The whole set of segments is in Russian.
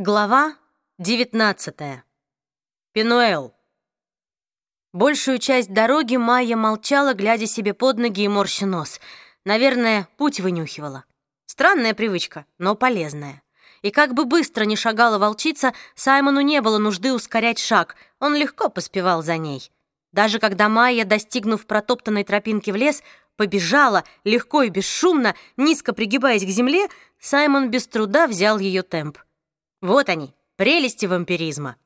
Глава 19. Пинуэл. Большую часть дороги Майя молчала, глядя себе под ноги и морща нос. Наверное, путь вынюхивала. Странная привычка, но полезная. И как бы быстро ни шагала волчица, Саймону не было нужды ускорять шаг, он легко поспевал за ней. Даже когда Майя, достигнув протоптанной тропинки в лес, побежала, легко и бесшумно, низко пригибаясь к земле, Саймон без труда взял ее темп. Вот они, прелести вампиризма.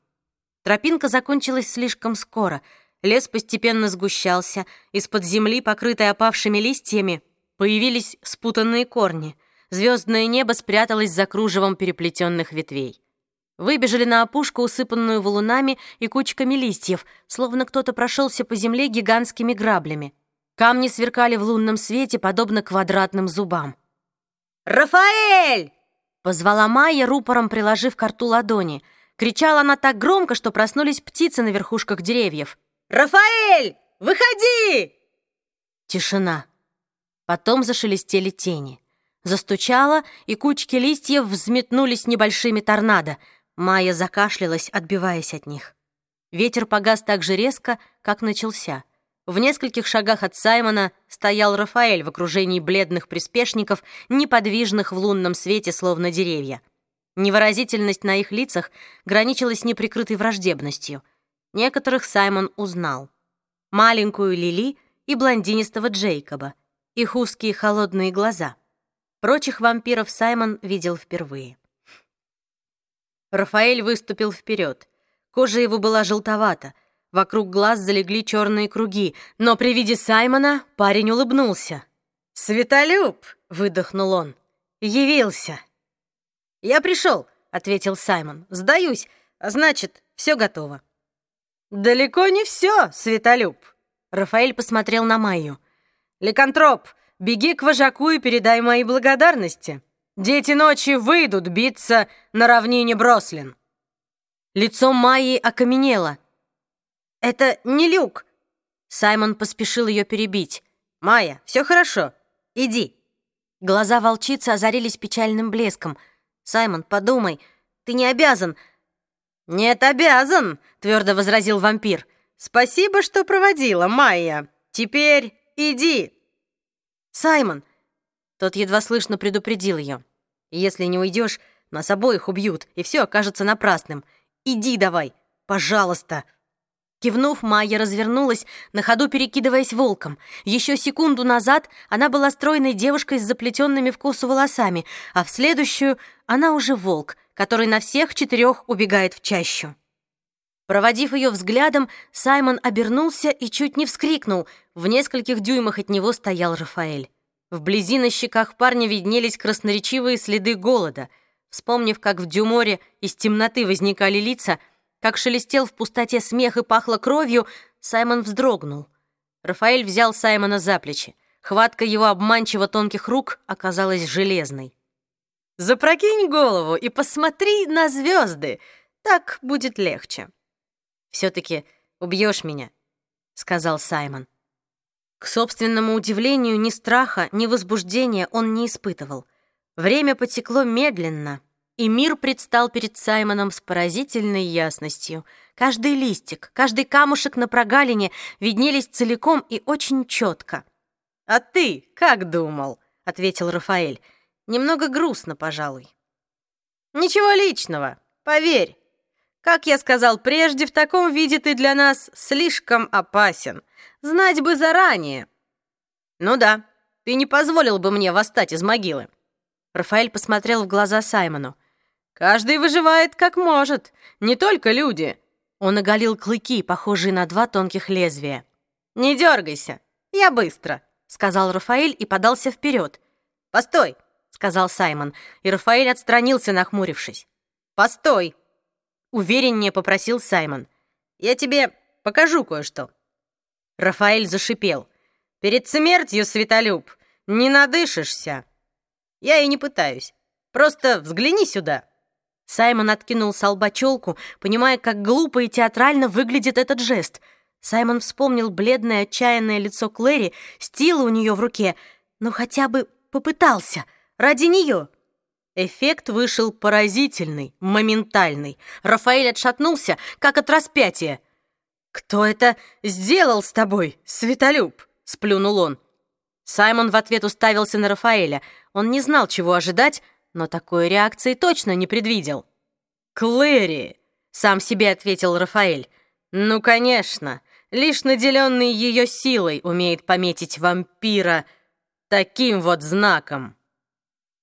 Тропинка закончилась слишком скоро. Лес постепенно сгущался. Из-под земли, покрытой опавшими листьями, появились спутанные корни. Звездное небо спряталось за кружевом переплетенных ветвей. Выбежали на опушку, усыпанную валунами и кучками листьев, словно кто-то прошелся по земле гигантскими граблями. Камни сверкали в лунном свете, подобно квадратным зубам. «Рафаэль!» Позвала Майя, рупором приложив к рту ладони. Кричала она так громко, что проснулись птицы на верхушках деревьев. «Рафаэль, выходи!» Тишина. Потом зашелестели тени. Застучало, и кучки листьев взметнулись небольшими торнадо. Майя закашлялась, отбиваясь от них. Ветер погас так же резко, как начался. В нескольких шагах от Саймона стоял Рафаэль в окружении бледных приспешников, неподвижных в лунном свете, словно деревья. Невыразительность на их лицах граничила с неприкрытой враждебностью. Некоторых Саймон узнал. Маленькую Лили и блондинистого Джейкоба, их узкие холодные глаза. Прочих вампиров Саймон видел впервые. Рафаэль выступил вперед. Кожа его была желтовата — Вокруг глаз залегли черные круги, но при виде Саймона парень улыбнулся. «Светолюб!» — выдохнул он. «Явился!» «Я пришел», — ответил Саймон. «Сдаюсь, а значит, все готово». «Далеко не все, Светолюб!» Рафаэль посмотрел на Майю. «Ликантроп, беги к вожаку и передай мои благодарности. Дети ночи выйдут биться на равнине Брослин». Лицо Майи окаменело. «Это не люк!» Саймон поспешил ее перебить. «Майя, все хорошо. Иди!» Глаза волчицы озарились печальным блеском. «Саймон, подумай, ты не обязан!» «Нет, обязан!» — твердо возразил вампир. «Спасибо, что проводила, Майя. Теперь иди!» «Саймон!» Тот едва слышно предупредил ее. «Если не уйдешь, нас обоих убьют, и все окажется напрасным. Иди давай, пожалуйста!» Кивнув, Майя развернулась, на ходу перекидываясь волком. Еще секунду назад она была стройной девушкой с заплетенными в косу волосами, а в следующую она уже волк, который на всех четырех убегает в чащу. Проводив ее взглядом, Саймон обернулся и чуть не вскрикнул. В нескольких дюймах от него стоял Рафаэль. Вблизи на щеках парня виднелись красноречивые следы голода. Вспомнив, как в Дюморе из темноты возникали лица — как шелестел в пустоте смех и пахло кровью, Саймон вздрогнул. Рафаэль взял Саймона за плечи. Хватка его обманчиво тонких рук оказалась железной. «Запрокинь голову и посмотри на звезды, так будет легче». «Все-таки убьешь меня», — сказал Саймон. К собственному удивлению, ни страха, ни возбуждения он не испытывал. Время потекло медленно, и мир предстал перед Саймоном с поразительной ясностью. Каждый листик, каждый камушек на прогалине виднелись целиком и очень четко. «А ты как думал?» — ответил Рафаэль. «Немного грустно, пожалуй». «Ничего личного, поверь. Как я сказал прежде, в таком виде ты для нас слишком опасен. Знать бы заранее». «Ну да, ты не позволил бы мне восстать из могилы». Рафаэль посмотрел в глаза Саймону. Каждый выживает как может, не только люди. Он оголил клыки, похожие на два тонких лезвия. Не дергайся, я быстро, сказал Рафаэль и подался вперед. Постой, сказал Саймон, и Рафаэль отстранился, нахмурившись. Постой, увереннее попросил Саймон. Я тебе покажу кое-что. Рафаэль зашипел. Перед смертью, Светолюб, не надышишься. Я и не пытаюсь. Просто взгляни сюда. Саймон откинул с понимая, как глупо и театрально выглядит этот жест. Саймон вспомнил бледное, отчаянное лицо Клэри, стила у нее в руке, но хотя бы попытался, ради нее. Эффект вышел поразительный, моментальный. Рафаэль отшатнулся, как от распятия. «Кто это сделал с тобой, Светолюб?» — сплюнул он. Саймон в ответ уставился на Рафаэля. Он не знал, чего ожидать, но такой реакции точно не предвидел. «Клэри!» — сам себе ответил Рафаэль. «Ну, конечно, лишь наделенный ее силой умеет пометить вампира таким вот знаком».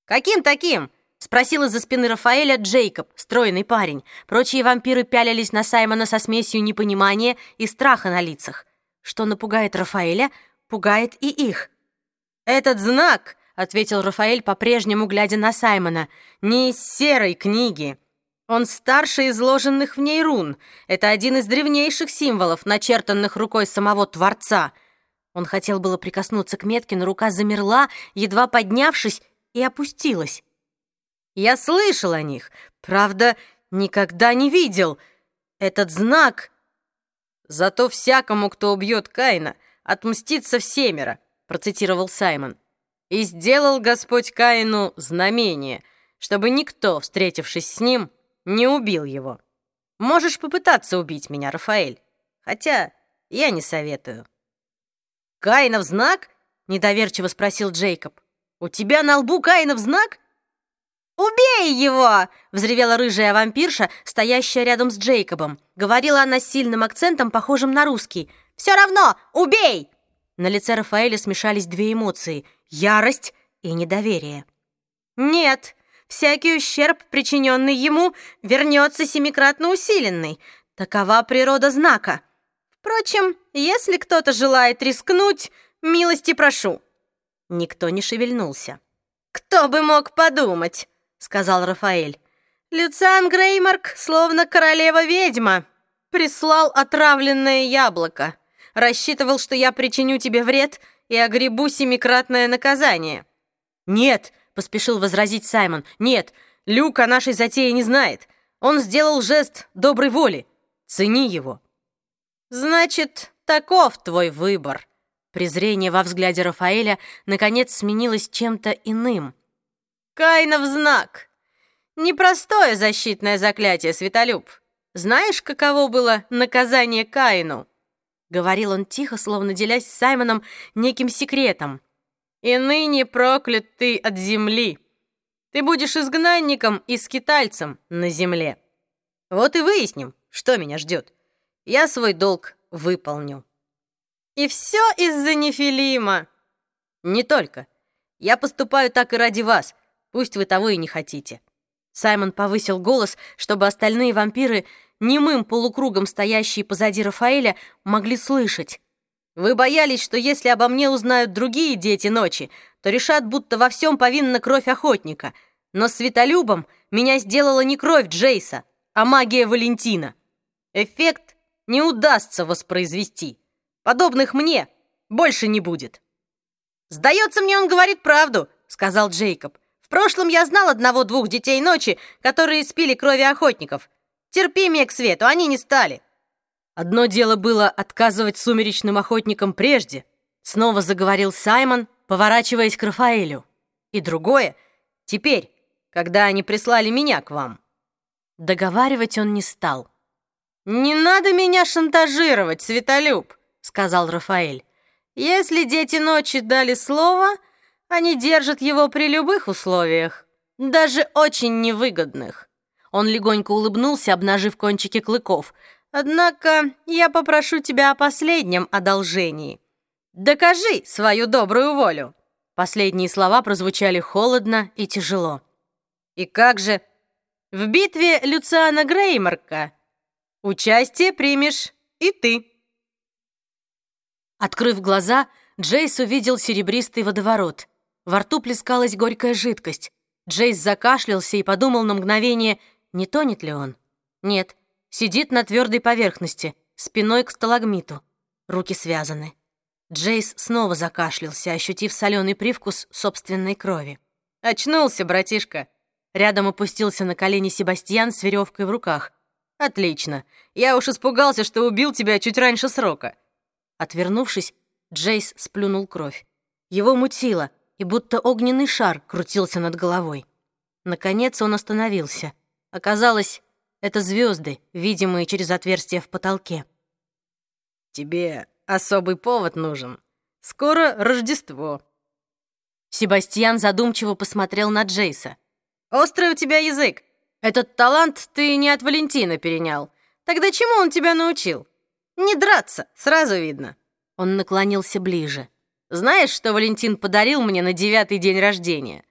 «Каким таким?» — спросил из-за спины Рафаэля Джейкоб, стройный парень. Прочие вампиры пялились на Саймона со смесью непонимания и страха на лицах. Что напугает Рафаэля, пугает и их. «Этот знак», — ответил Рафаэль, по-прежнему глядя на Саймона, — «не из серой книги». Он старше изложенных в ней рун. Это один из древнейших символов, начертанных рукой самого Творца. Он хотел было прикоснуться к метке, но рука замерла, едва поднявшись, и опустилась. Я слышал о них, правда, никогда не видел. Этот знак... Зато всякому, кто убьет Каина, отмстится всемеро, процитировал Саймон. И сделал Господь Каину знамение, чтобы никто, встретившись с ним, не убил его. Можешь попытаться убить меня, Рафаэль. Хотя я не советую. «Каинов знак?» — недоверчиво спросил Джейкоб. «У тебя на лбу Каинов знак?» «Убей его!» — взревела рыжая вампирша, стоящая рядом с Джейкобом. Говорила она с сильным акцентом, похожим на русский. «Все равно! Убей!» На лице Рафаэля смешались две эмоции — ярость и недоверие. «Нет!» всякий ущерб, причиненный ему, вернется семикратно усиленный. Такова природа знака. Впрочем, если кто-то желает рискнуть, милости прошу». Никто не шевельнулся. «Кто бы мог подумать?» — сказал Рафаэль. «Люциан Греймарк, словно королева-ведьма, прислал отравленное яблоко. Рассчитывал, что я причиню тебе вред и огребу семикратное наказание». «Нет!» поспешил возразить Саймон. «Нет, Люк о нашей затее не знает. Он сделал жест доброй воли. Цени его». «Значит, таков твой выбор». Презрение во взгляде Рафаэля наконец сменилось чем-то иным. «Кайнов знак. Непростое защитное заклятие, Светолюб. Знаешь, каково было наказание Каину?» Говорил он тихо, словно делясь с Саймоном неким секретом и ныне проклят ты от земли. Ты будешь изгнанником и скитальцем на земле. Вот и выясним, что меня ждет. Я свой долг выполню. И все из-за Нефилима. Не только. Я поступаю так и ради вас, пусть вы того и не хотите. Саймон повысил голос, чтобы остальные вампиры, немым полукругом стоящие позади Рафаэля, могли слышать. Вы боялись, что если обо мне узнают другие дети ночи, то решат, будто во всем повинна кровь охотника. Но светолюбом меня сделала не кровь Джейса, а магия Валентина. Эффект не удастся воспроизвести. Подобных мне больше не будет. «Сдается мне, он говорит правду», — сказал Джейкоб. «В прошлом я знал одного-двух детей ночи, которые спили крови охотников. Терпимее к свету они не стали». Одно дело было отказывать сумеречным охотникам прежде, снова заговорил Саймон, поворачиваясь к Рафаэлю. И другое — теперь, когда они прислали меня к вам. Договаривать он не стал. «Не надо меня шантажировать, Светолюб», — сказал Рафаэль. «Если дети ночи дали слово, они держат его при любых условиях, даже очень невыгодных». Он легонько улыбнулся, обнажив кончики клыков — Однако я попрошу тебя о последнем одолжении. Докажи свою добрую волю. Последние слова прозвучали холодно и тяжело. И как же? В битве Люциана Греймарка участие примешь и ты. Открыв глаза, Джейс увидел серебристый водоворот. Во рту плескалась горькая жидкость. Джейс закашлялся и подумал на мгновение, не тонет ли он. Нет, Сидит на твердой поверхности, спиной к сталагмиту. Руки связаны. Джейс снова закашлялся, ощутив соленый привкус собственной крови. «Очнулся, братишка!» Рядом опустился на колени Себастьян с веревкой в руках. «Отлично! Я уж испугался, что убил тебя чуть раньше срока!» Отвернувшись, Джейс сплюнул кровь. Его мутило, и будто огненный шар крутился над головой. Наконец он остановился. Оказалось, это звезды, видимые через отверстие в потолке. «Тебе особый повод нужен. Скоро Рождество». Себастьян задумчиво посмотрел на Джейса. «Острый у тебя язык. Этот талант ты не от Валентина перенял. Тогда чему он тебя научил? Не драться, сразу видно». Он наклонился ближе. «Знаешь, что Валентин подарил мне на девятый день рождения?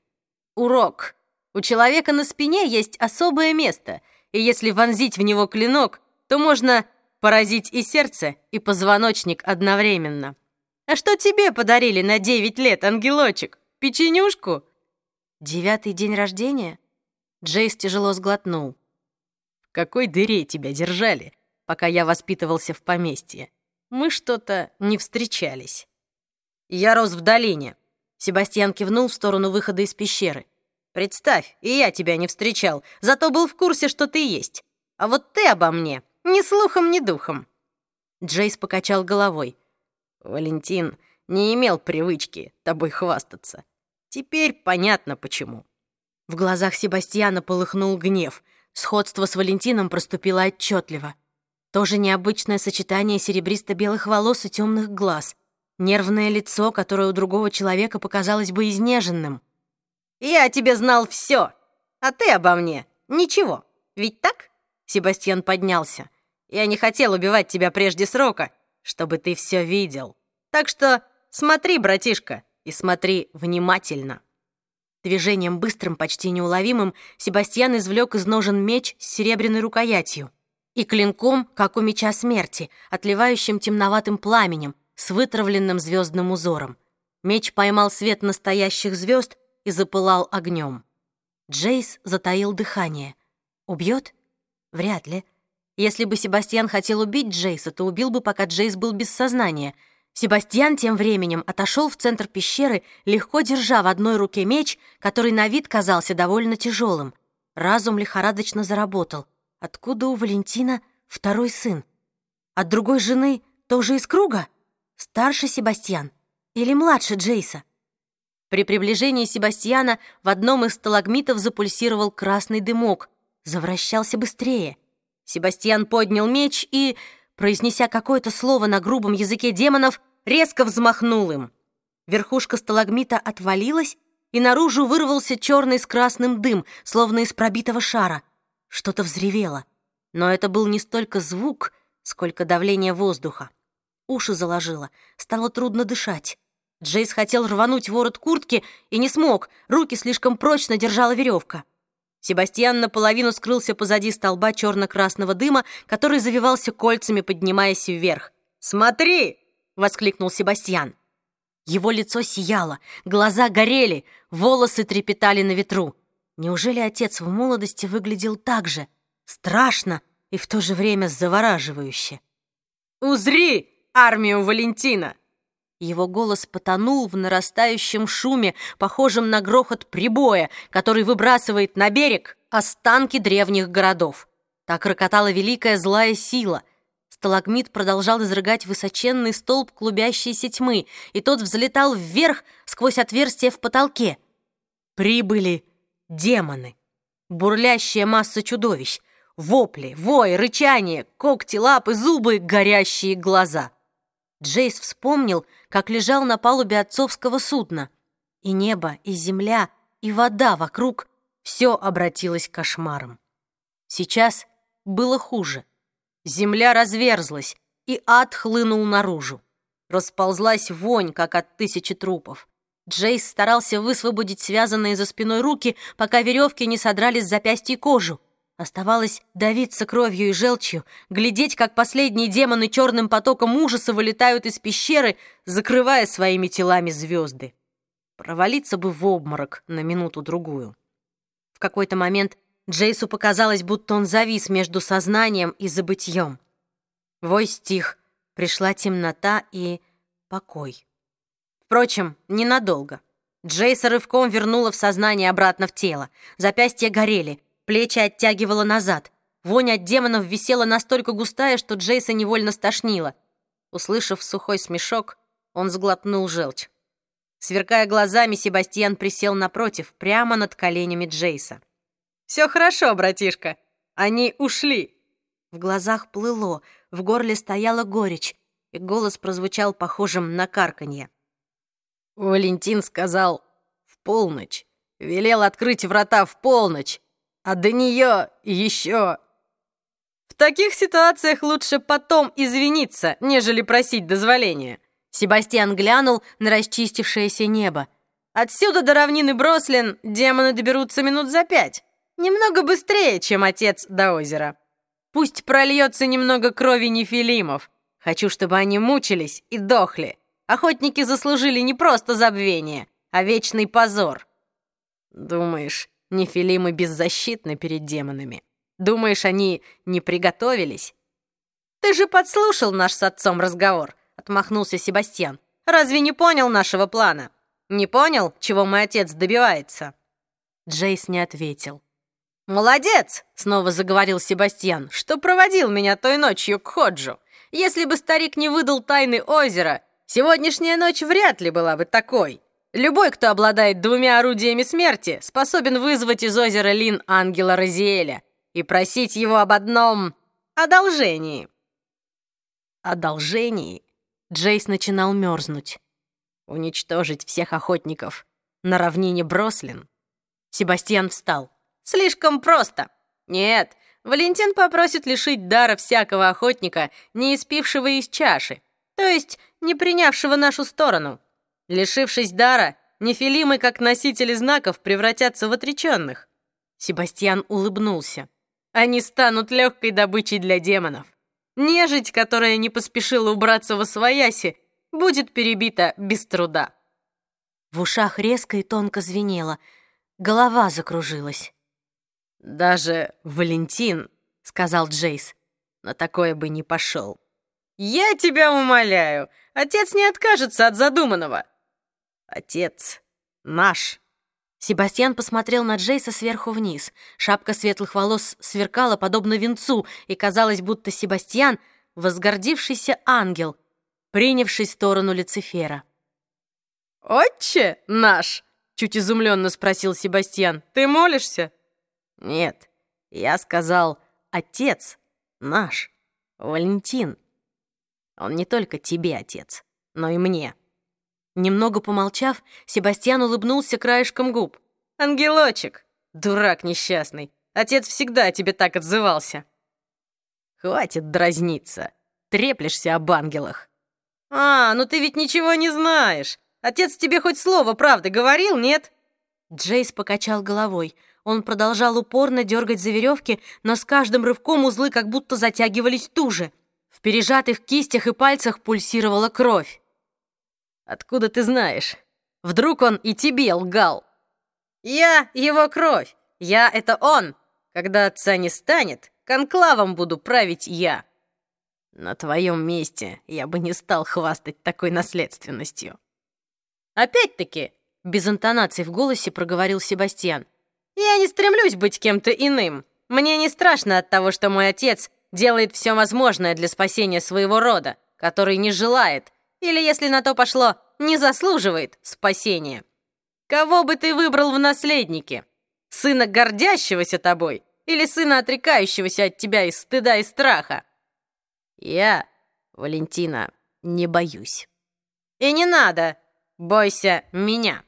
Урок. У человека на спине есть особое место, и если вонзить в него клинок, то можно поразить и сердце, и позвоночник одновременно. А что тебе подарили на девять лет, ангелочек? Печенюшку?» «Девятый день рождения?» Джейс тяжело сглотнул. «В какой дыре тебя держали, пока я воспитывался в поместье? Мы что-то не встречались». «Я рос в долине», — Себастьян кивнул в сторону выхода из пещеры. «Представь, и я тебя не встречал, зато был в курсе, что ты есть. А вот ты обо мне ни слухом, ни духом». Джейс покачал головой. «Валентин не имел привычки тобой хвастаться. Теперь понятно, почему». В глазах Себастьяна полыхнул гнев. Сходство с Валентином проступило отчетливо. Тоже необычное сочетание серебристо-белых волос и темных глаз. Нервное лицо, которое у другого человека показалось бы изнеженным. «Я о тебе знал все, а ты обо мне ничего. Ведь так?» Себастьян поднялся. «Я не хотел убивать тебя прежде срока, чтобы ты все видел. Так что смотри, братишка, и смотри внимательно». Движением быстрым, почти неуловимым, Себастьян извлек из ножен меч с серебряной рукоятью и клинком, как у меча смерти, отливающим темноватым пламенем, с вытравленным звездным узором. Меч поймал свет настоящих звезд и запылал огнем. Джейс затаил дыхание. Убьет? Вряд ли. Если бы Себастьян хотел убить Джейса, то убил бы, пока Джейс был без сознания — Себастьян тем временем отошел в центр пещеры, легко держа в одной руке меч, который на вид казался довольно тяжелым. Разум лихорадочно заработал. Откуда у Валентина второй сын? От другой жены тоже из круга? Старше Себастьян или младше Джейса? При приближении Себастьяна в одном из сталагмитов запульсировал красный дымок. Завращался быстрее. Себастьян поднял меч и, произнеся какое-то слово на грубом языке демонов, резко взмахнул им. Верхушка сталагмита отвалилась, и наружу вырвался черный с красным дым, словно из пробитого шара. Что-то взревело. Но это был не столько звук, сколько давление воздуха. Уши заложило, стало трудно дышать. Джейс хотел рвануть ворот куртки и не смог, руки слишком прочно держала веревка. Себастьян наполовину скрылся позади столба черно-красного дыма, который завивался кольцами, поднимаясь вверх. «Смотри!» воскликнул Себастьян. Его лицо сияло, глаза горели, волосы трепетали на ветру. Неужели отец в молодости выглядел так же? Страшно и в то же время завораживающе. «Узри армию Валентина!» Его голос потонул в нарастающем шуме, похожем на грохот прибоя, который выбрасывает на берег останки древних городов. Так рокотала великая злая сила, Сталагмит продолжал изрыгать высоченный столб клубящейся тьмы, и тот взлетал вверх сквозь отверстие в потолке. Прибыли демоны. Бурлящая масса чудовищ. Вопли, вой, рычание, когти, лапы, зубы, горящие глаза. Джейс вспомнил, как лежал на палубе отцовского судна. И небо, и земля, и вода вокруг — все обратилось кошмаром. Сейчас было хуже. Земля разверзлась, и ад хлынул наружу. Расползлась вонь, как от тысячи трупов. Джейс старался высвободить связанные за спиной руки, пока веревки не содрали с запястья кожу. Оставалось давиться кровью и желчью, глядеть, как последние демоны черным потоком ужаса вылетают из пещеры, закрывая своими телами звезды. Провалиться бы в обморок на минуту-другую. В какой-то момент Джейсу показалось, будто он завис между сознанием и забытьем. Вой стих, пришла темнота и покой. Впрочем, ненадолго. Джейса рывком вернула в сознание обратно в тело. Запястья горели, плечи оттягивало назад. Вонь от демонов висела настолько густая, что Джейса невольно стошнило. Услышав сухой смешок, он сглотнул желчь. Сверкая глазами, Себастьян присел напротив, прямо над коленями Джейса. «Все хорошо, братишка. Они ушли». В глазах плыло, в горле стояла горечь, и голос прозвучал похожим на карканье. Валентин сказал «в полночь». Велел открыть врата в полночь, а до нее еще... В таких ситуациях лучше потом извиниться, нежели просить дозволения. Себастьян глянул на расчистившееся небо. Отсюда до равнины Брослин демоны доберутся минут за пять. Немного быстрее, чем отец до озера. Пусть прольется немного крови нефилимов. Хочу, чтобы они мучились и дохли. Охотники заслужили не просто забвение, а вечный позор. Думаешь, нефилимы беззащитны перед демонами? Думаешь, они не приготовились? Ты же подслушал наш с отцом разговор, отмахнулся Себастьян. Разве не понял нашего плана? Не понял, чего мой отец добивается? Джейс не ответил. «Молодец!» — снова заговорил Себастьян, что проводил меня той ночью к Ходжу. «Если бы старик не выдал тайны озера, сегодняшняя ночь вряд ли была бы такой. Любой, кто обладает двумя орудиями смерти, способен вызвать из озера Лин ангела Розиэля и просить его об одном одолжении». «Одолжении?» Джейс начинал мерзнуть. «Уничтожить всех охотников на равнине Брослин?» Себастьян встал. Слишком просто. Нет, Валентин попросит лишить дара всякого охотника, не испившего из чаши, то есть не принявшего нашу сторону. Лишившись дара, нефилимы, как носители знаков, превратятся в отреченных. Себастьян улыбнулся. Они станут легкой добычей для демонов. Нежить, которая не поспешила убраться во свояси, будет перебита без труда. В ушах резко и тонко звенело, голова закружилась. «Даже Валентин», — сказал Джейс, — «на такое бы не пошел». «Я тебя умоляю, отец не откажется от задуманного». «Отец наш». Себастьян посмотрел на Джейса сверху вниз. Шапка светлых волос сверкала подобно венцу, и казалось, будто Себастьян — возгордившийся ангел, принявший сторону Люцифера. «Отче наш?» — чуть изумленно спросил Себастьян. «Ты молишься?» Нет, я сказал «отец наш, Валентин». Он не только тебе отец, но и мне. Немного помолчав, Себастьян улыбнулся краешком губ. «Ангелочек! Дурак несчастный! Отец всегда о тебе так отзывался!» «Хватит дразниться! Треплешься об ангелах!» «А, ну ты ведь ничего не знаешь! Отец тебе хоть слово правды говорил, нет?» Джейс покачал головой. Он продолжал упорно дергать за веревки, но с каждым рывком узлы как будто затягивались туже. В пережатых кистях и пальцах пульсировала кровь. «Откуда ты знаешь? Вдруг он и тебе лгал?» «Я его кровь! Я — это он! Когда отца не станет, конклавом буду править я!» «На твоем месте я бы не стал хвастать такой наследственностью!» «Опять-таки!» — без интонации в голосе проговорил Себастьян — я не стремлюсь быть кем-то иным. Мне не страшно от того, что мой отец делает все возможное для спасения своего рода, который не желает, или, если на то пошло, не заслуживает спасения. Кого бы ты выбрал в наследнике? Сына гордящегося тобой или сына отрекающегося от тебя из стыда и страха? Я, Валентина, не боюсь. И не надо, бойся меня.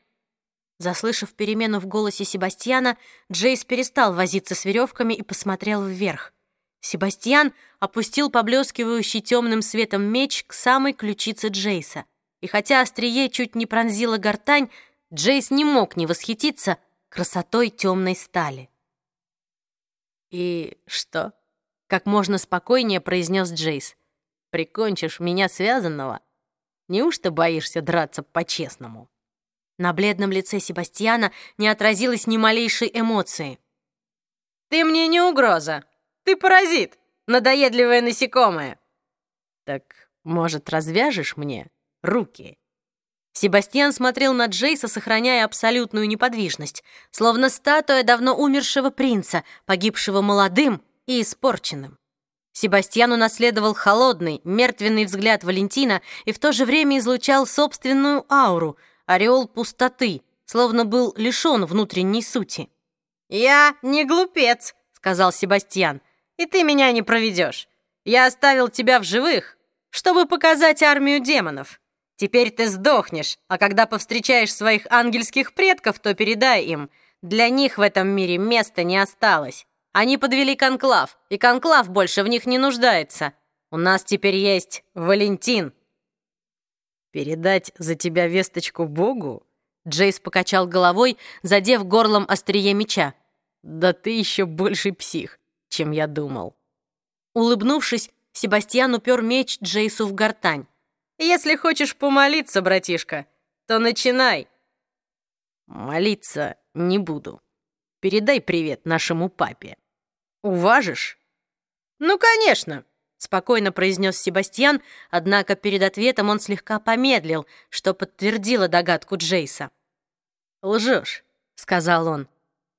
Заслышав перемену в голосе Себастьяна, Джейс перестал возиться с веревками и посмотрел вверх. Себастьян опустил поблескивающий темным светом меч к самой ключице Джейса. И хотя острие чуть не пронзило гортань, Джейс не мог не восхититься красотой темной стали. «И что?» — как можно спокойнее произнес Джейс. «Прикончишь меня связанного? Неужто боишься драться по-честному?» На бледном лице Себастьяна не отразилось ни малейшей эмоции. «Ты мне не угроза. Ты паразит, надоедливое насекомое». «Так, может, развяжешь мне руки?» Себастьян смотрел на Джейса, сохраняя абсолютную неподвижность, словно статуя давно умершего принца, погибшего молодым и испорченным. Себастьян унаследовал холодный, мертвенный взгляд Валентина и в то же время излучал собственную ауру — ореол пустоты, словно был лишен внутренней сути. «Я не глупец», — сказал Себастьян, — «и ты меня не проведешь. Я оставил тебя в живых, чтобы показать армию демонов. Теперь ты сдохнешь, а когда повстречаешь своих ангельских предков, то передай им. Для них в этом мире места не осталось. Они подвели конклав, и конклав больше в них не нуждается. У нас теперь есть Валентин». «Передать за тебя весточку Богу?» Джейс покачал головой, задев горлом острие меча. «Да ты еще больше псих, чем я думал». Улыбнувшись, Себастьян упер меч Джейсу в гортань. «Если хочешь помолиться, братишка, то начинай». «Молиться не буду. Передай привет нашему папе. Уважишь?» «Ну, конечно!» — спокойно произнес Себастьян, однако перед ответом он слегка помедлил, что подтвердило догадку Джейса. «Лжешь», — сказал он.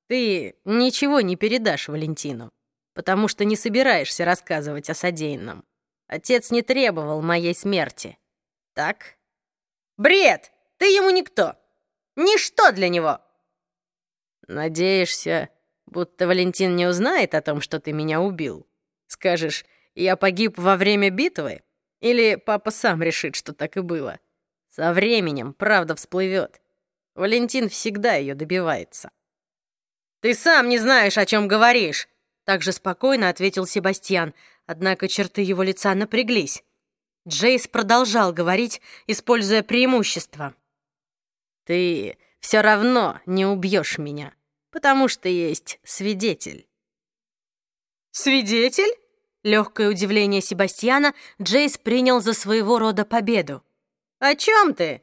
«Ты ничего не передашь Валентину, потому что не собираешься рассказывать о содеянном. Отец не требовал моей смерти. Так?» «Бред! Ты ему никто! Ничто для него!» «Надеешься, будто Валентин не узнает о том, что ты меня убил? Скажешь, я погиб во время битвы? Или папа сам решит, что так и было? Со временем правда всплывет. Валентин всегда ее добивается». «Ты сам не знаешь, о чем говоришь!» Также спокойно ответил Себастьян, однако черты его лица напряглись. Джейс продолжал говорить, используя преимущество. «Ты все равно не убьешь меня, потому что есть свидетель». «Свидетель?» Легкое удивление Себастьяна Джейс принял за своего рода победу. «О чем ты?»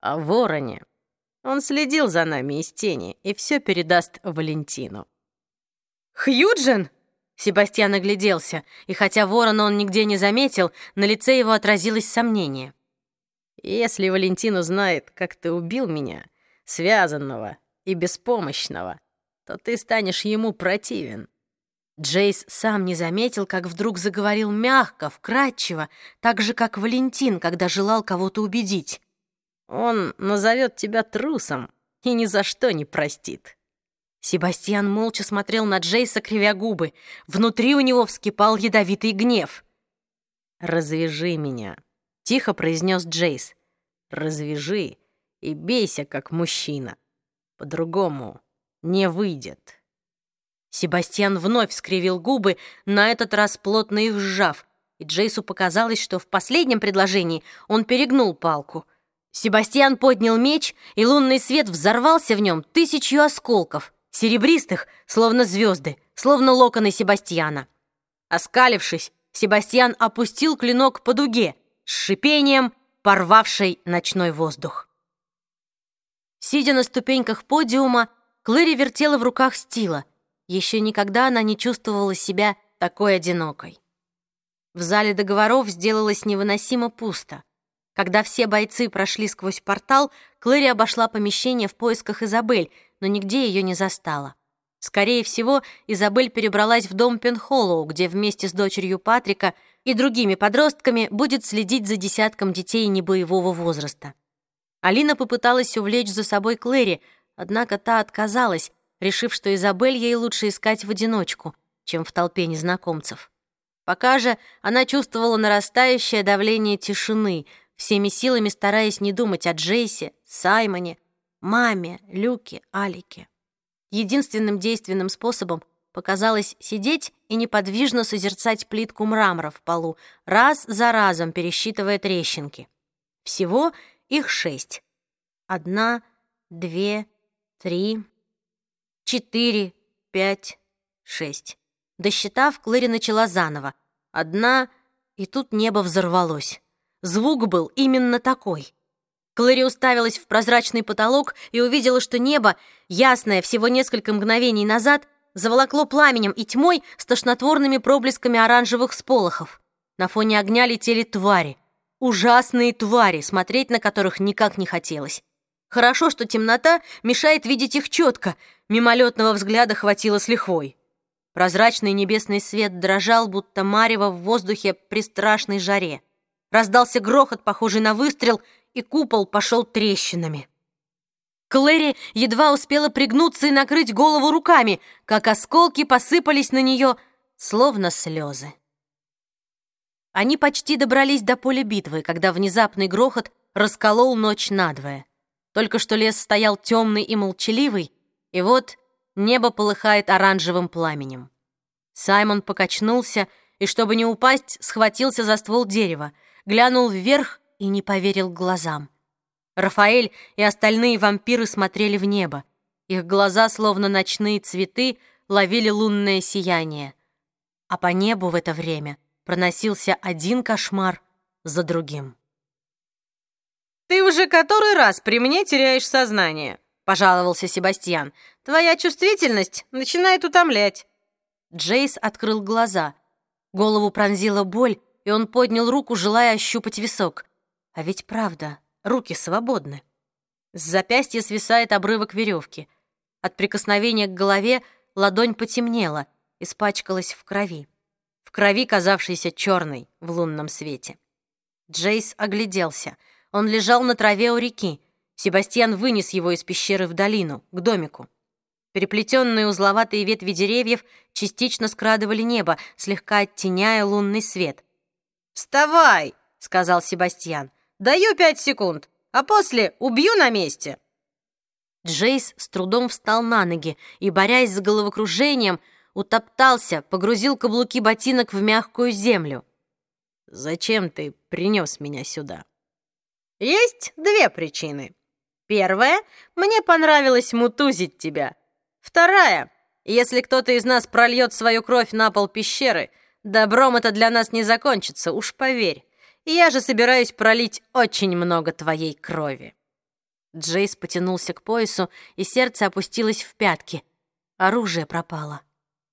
«О вороне. Он следил за нами из тени и все передаст Валентину». «Хьюджин?» Себастьян огляделся, и хотя ворона он нигде не заметил, на лице его отразилось сомнение. Если Валентин узнает, как ты убил меня, связанного и беспомощного, то ты станешь ему противен». Джейс сам не заметил, как вдруг заговорил мягко, вкрадчиво, так же, как Валентин, когда желал кого-то убедить. «Он назовет тебя трусом и ни за что не простит». Себастьян молча смотрел на Джейса, кривя губы. Внутри у него вскипал ядовитый гнев. «Развяжи меня», — тихо произнес Джейс развяжи и бейся, как мужчина. По-другому не выйдет». Себастьян вновь скривил губы, на этот раз плотно их сжав, и Джейсу показалось, что в последнем предложении он перегнул палку. Себастьян поднял меч, и лунный свет взорвался в нем тысячью осколков, серебристых, словно звезды, словно локоны Себастьяна. Оскалившись, Себастьян опустил клинок по дуге, с шипением — порвавшей ночной воздух. Сидя на ступеньках подиума, Клэри вертела в руках стила. Еще никогда она не чувствовала себя такой одинокой. В зале договоров сделалось невыносимо пусто. Когда все бойцы прошли сквозь портал, Клэри обошла помещение в поисках Изабель, но нигде ее не застала. Скорее всего, Изабель перебралась в дом Пенхоллоу, где вместе с дочерью Патрика и другими подростками будет следить за десятком детей небоевого возраста. Алина попыталась увлечь за собой Клэри, однако та отказалась, решив, что Изабель ей лучше искать в одиночку, чем в толпе незнакомцев. Пока же она чувствовала нарастающее давление тишины, всеми силами стараясь не думать о Джейсе, Саймоне, маме, Люке, Алике. Единственным действенным способом — показалось сидеть и неподвижно созерцать плитку мрамора в полу, раз за разом пересчитывая трещинки. Всего их шесть. Одна, две, три, четыре, пять, шесть. Досчитав, Клэри начала заново. Одна, и тут небо взорвалось. Звук был именно такой. Клэри уставилась в прозрачный потолок и увидела, что небо, ясное всего несколько мгновений назад, заволокло пламенем и тьмой с тошнотворными проблесками оранжевых сполохов. На фоне огня летели твари. Ужасные твари, смотреть на которых никак не хотелось. Хорошо, что темнота мешает видеть их четко, мимолетного взгляда хватило с лихвой. Прозрачный небесный свет дрожал, будто марево в воздухе при страшной жаре. Раздался грохот, похожий на выстрел, и купол пошел трещинами. Клэри едва успела пригнуться и накрыть голову руками, как осколки посыпались на нее, словно слезы. Они почти добрались до поля битвы, когда внезапный грохот расколол ночь надвое. Только что лес стоял темный и молчаливый, и вот небо полыхает оранжевым пламенем. Саймон покачнулся и, чтобы не упасть, схватился за ствол дерева, глянул вверх и не поверил глазам. Рафаэль и остальные вампиры смотрели в небо. Их глаза, словно ночные цветы, ловили лунное сияние. А по небу в это время проносился один кошмар за другим. «Ты уже который раз при мне теряешь сознание», — пожаловался Себастьян. «Твоя чувствительность начинает утомлять». Джейс открыл глаза. Голову пронзила боль, и он поднял руку, желая ощупать висок. А ведь правда, Руки свободны. С запястья свисает обрывок веревки. От прикосновения к голове ладонь потемнела, испачкалась в крови. В крови, казавшейся черной в лунном свете. Джейс огляделся. Он лежал на траве у реки. Себастьян вынес его из пещеры в долину, к домику. Переплетенные узловатые ветви деревьев частично скрадывали небо, слегка оттеняя лунный свет. «Вставай!» — сказал Себастьян. Даю пять секунд, а после убью на месте!» Джейс с трудом встал на ноги и, борясь с головокружением, утоптался, погрузил каблуки ботинок в мягкую землю. «Зачем ты принес меня сюда?» «Есть две причины. Первая — мне понравилось мутузить тебя. Вторая — если кто-то из нас прольет свою кровь на пол пещеры, добром это для нас не закончится, уж поверь. Я же собираюсь пролить очень много твоей крови». Джейс потянулся к поясу, и сердце опустилось в пятки. Оружие пропало.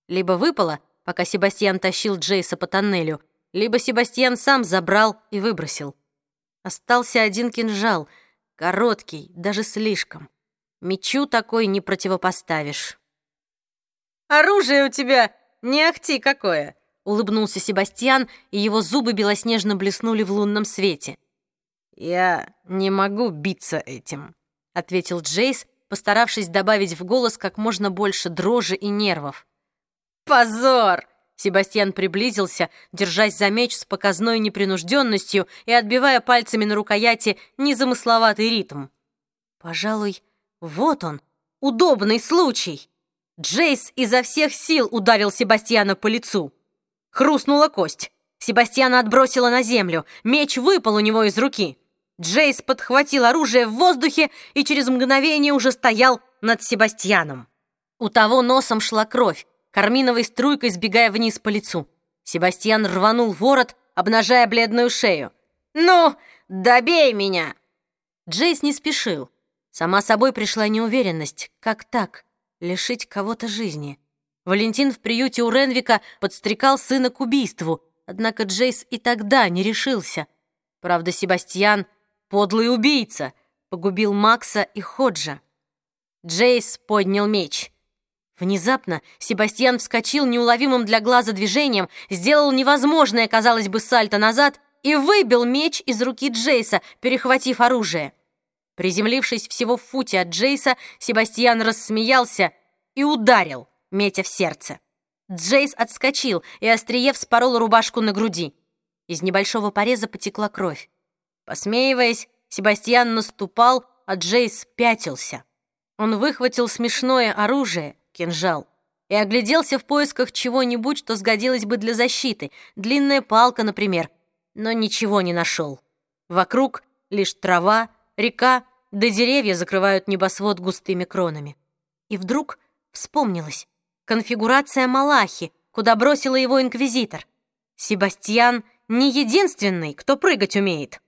Либо выпало, пока Себастьян тащил Джейса по тоннелю, либо Себастьян сам забрал и выбросил. Остался один кинжал, короткий, даже слишком. Мечу такой не противопоставишь. «Оружие у тебя не ахти какое!» Улыбнулся Себастьян, и его зубы белоснежно блеснули в лунном свете. «Я не могу биться этим», — ответил Джейс, постаравшись добавить в голос как можно больше дрожи и нервов. «Позор!» Себастьян приблизился, держась за меч с показной непринужденностью и отбивая пальцами на рукояти незамысловатый ритм. Пожалуй, вот он, удобный случай. Джейс изо всех сил ударил Себастьяна по лицу. Хрустнула кость. Себастьяна отбросила на землю. Меч выпал у него из руки. Джейс подхватил оружие в воздухе и через мгновение уже стоял над Себастьяном. У того носом шла кровь, карминовой струйкой сбегая вниз по лицу. Себастьян рванул ворот, обнажая бледную шею. «Ну, добей меня!» Джейс не спешил. Сама собой пришла неуверенность. Как так? Лишить кого-то жизни? Валентин в приюте у Ренвика подстрекал сына к убийству, однако Джейс и тогда не решился. Правда, Себастьян — подлый убийца, погубил Макса и Ходжа. Джейс поднял меч. Внезапно Себастьян вскочил неуловимым для глаза движением, сделал невозможное, казалось бы, сальто назад и выбил меч из руки Джейса, перехватив оружие. Приземлившись всего в футе от Джейса, Себастьян рассмеялся и ударил метя в сердце. Джейс отскочил, и острие вспорол рубашку на груди. Из небольшого пореза потекла кровь. Посмеиваясь, Себастьян наступал, а Джейс пятился. Он выхватил смешное оружие, кинжал, и огляделся в поисках чего-нибудь, что сгодилось бы для защиты, длинная палка, например, но ничего не нашел. Вокруг лишь трава, река, да деревья закрывают небосвод густыми кронами. И вдруг вспомнилось. Конфигурация Малахи, куда бросила его инквизитор. Себастьян не единственный, кто прыгать умеет.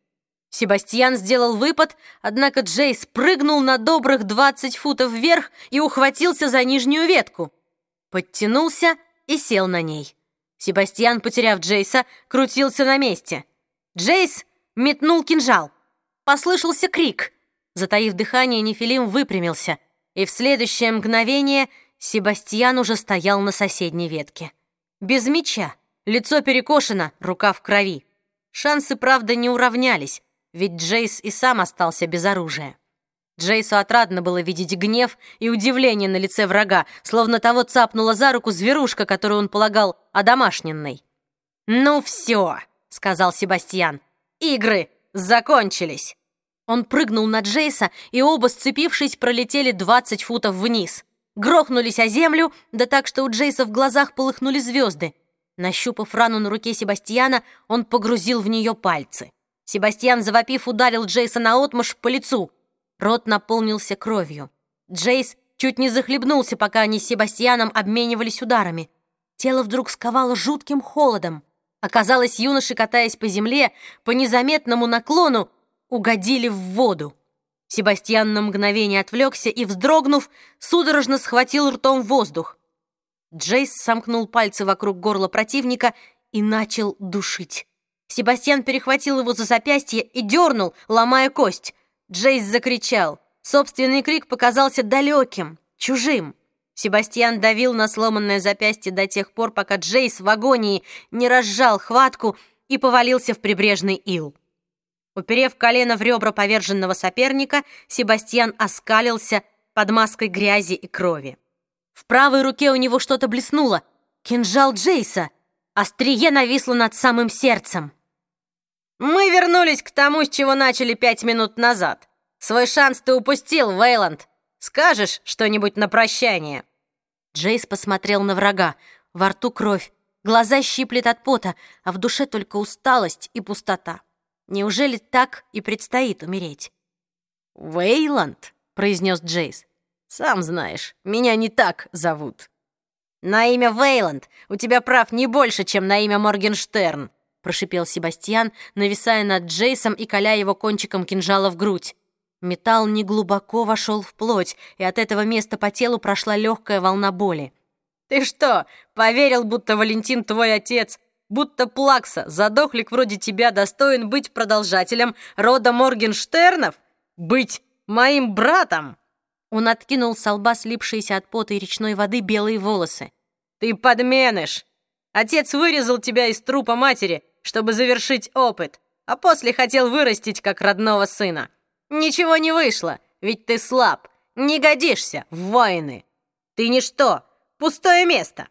Себастьян сделал выпад, однако Джейс прыгнул на добрых 20 футов вверх и ухватился за нижнюю ветку. Подтянулся и сел на ней. Себастьян, потеряв Джейса, крутился на месте. Джейс метнул кинжал. Послышался крик. Затаив дыхание, Нефилим выпрямился, и в следующее мгновение — Себастьян уже стоял на соседней ветке. Без меча, лицо перекошено, рука в крови. Шансы, правда, не уравнялись, ведь Джейс и сам остался без оружия. Джейсу отрадно было видеть гнев и удивление на лице врага, словно того цапнула за руку зверушка, которую он полагал одомашненной. «Ну все», — сказал Себастьян, — «игры закончились». Он прыгнул на Джейса, и оба, сцепившись, пролетели 20 футов вниз. Грохнулись о землю, да так, что у Джейса в глазах полыхнули звезды. Нащупав рану на руке Себастьяна, он погрузил в нее пальцы. Себастьян, завопив, ударил Джейса наотмашь по лицу. Рот наполнился кровью. Джейс чуть не захлебнулся, пока они с Себастьяном обменивались ударами. Тело вдруг сковало жутким холодом. Оказалось, юноши, катаясь по земле, по незаметному наклону, угодили в воду. Себастьян на мгновение отвлекся и, вздрогнув, судорожно схватил ртом воздух. Джейс сомкнул пальцы вокруг горла противника и начал душить. Себастьян перехватил его за запястье и дернул, ломая кость. Джейс закричал. Собственный крик показался далеким, чужим. Себастьян давил на сломанное запястье до тех пор, пока Джейс в агонии не разжал хватку и повалился в прибрежный ил. Уперев колено в ребра поверженного соперника, Себастьян оскалился под маской грязи и крови. В правой руке у него что-то блеснуло. Кинжал Джейса. Острие нависло над самым сердцем. «Мы вернулись к тому, с чего начали пять минут назад. Свой шанс ты упустил, Вейланд. Скажешь что-нибудь на прощание?» Джейс посмотрел на врага. Во рту кровь, глаза щиплет от пота, а в душе только усталость и пустота. Неужели так и предстоит умереть? «Вейланд», — произнес Джейс. «Сам знаешь, меня не так зовут». «На имя Вейланд у тебя прав не больше, чем на имя Моргенштерн», прошипел Себастьян, нависая над Джейсом и коля его кончиком кинжала в грудь. Металл неглубоко вошел в плоть, и от этого места по телу прошла легкая волна боли. «Ты что, поверил, будто Валентин твой отец, будто Плакса, задохлик вроде тебя, достоин быть продолжателем рода Моргенштернов? Быть моим братом?» Он откинул с лба слипшиеся от пота и речной воды белые волосы. «Ты подменыш! Отец вырезал тебя из трупа матери, чтобы завершить опыт, а после хотел вырастить как родного сына. Ничего не вышло, ведь ты слаб, не годишься в воины. Ты ничто, пустое место.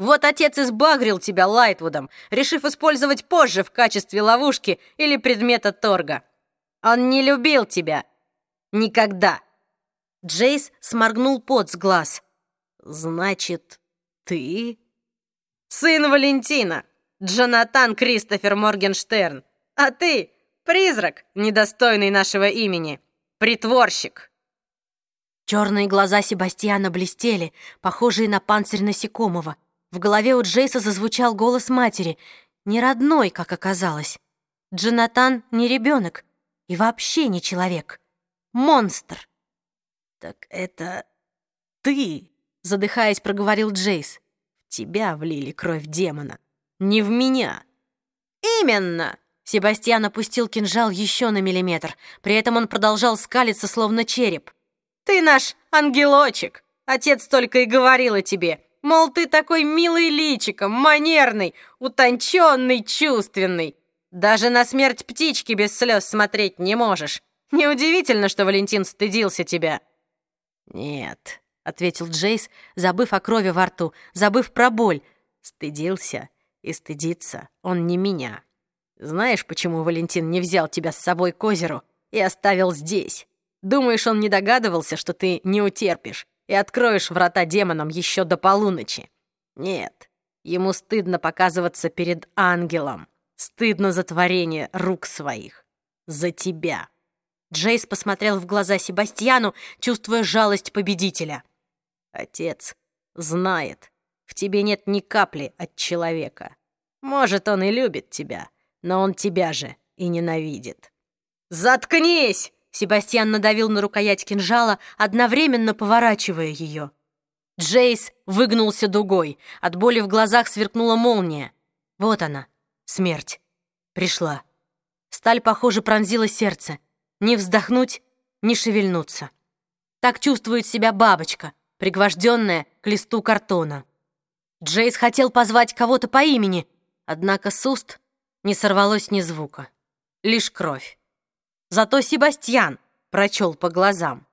Вот отец избагрил тебя Лайтвудом, решив использовать позже в качестве ловушки или предмета торга. Он не любил тебя. Никогда. Джейс сморгнул пот с глаз. «Значит, ты...» «Сын Валентина!» Джонатан Кристофер Моргенштерн. А ты — призрак, недостойный нашего имени. Притворщик. Черные глаза Себастьяна блестели, похожие на панцирь насекомого. В голове у Джейса зазвучал голос матери, не родной, как оказалось. Джонатан не ребенок и вообще не человек. Монстр. «Так это ты?» — задыхаясь, проговорил Джейс. «В тебя влили кровь демона» не в меня». «Именно!» Себастьян опустил кинжал еще на миллиметр. При этом он продолжал скалиться, словно череп. «Ты наш ангелочек! Отец только и говорил о тебе. Мол, ты такой милый личиком, манерный, утонченный, чувственный. Даже на смерть птички без слез смотреть не можешь. Неудивительно, что Валентин стыдился тебя». «Нет», — ответил Джейс, забыв о крови во рту, забыв про боль. «Стыдился и стыдится он не меня. Знаешь, почему Валентин не взял тебя с собой к озеру и оставил здесь? Думаешь, он не догадывался, что ты не утерпишь и откроешь врата демонам еще до полуночи? Нет, ему стыдно показываться перед ангелом. Стыдно за творение рук своих. За тебя. Джейс посмотрел в глаза Себастьяну, чувствуя жалость победителя. Отец знает, в тебе нет ни капли от человека. Может, он и любит тебя, но он тебя же и ненавидит». «Заткнись!» Себастьян надавил на рукоять кинжала, одновременно поворачивая ее. Джейс выгнулся дугой. От боли в глазах сверкнула молния. Вот она, смерть. Пришла. Сталь, похоже, пронзила сердце. Не вздохнуть, не шевельнуться. Так чувствует себя бабочка, пригвожденная к листу картона. Джейс хотел позвать кого-то по имени, однако с уст не сорвалось ни звука. Лишь кровь. Зато Себастьян прочел по глазам.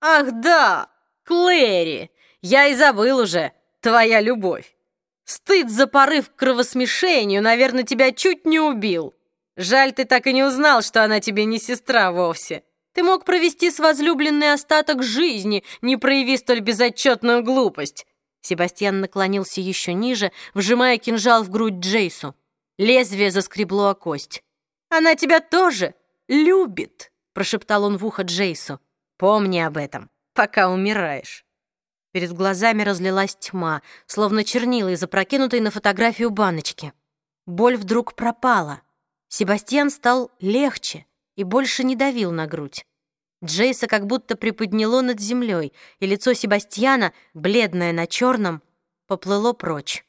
«Ах да, Клэри! Я и забыл уже, твоя любовь. Стыд за порыв к кровосмешению, наверное, тебя чуть не убил. Жаль, ты так и не узнал, что она тебе не сестра вовсе. Ты мог провести с возлюбленной остаток жизни, не прояви столь безотчетную глупость». Себастьян наклонился еще ниже, вжимая кинжал в грудь Джейсу. Лезвие заскребло о кость. «Она тебя тоже любит», — прошептал он в ухо Джейсу. «Помни об этом, пока умираешь». Перед глазами разлилась тьма, словно чернила из опрокинутой на фотографию баночки. Боль вдруг пропала. Себастьян стал легче и больше не давил на грудь. Джейса как будто приподняло над землей, и лицо Себастьяна, бледное на черном, поплыло прочь.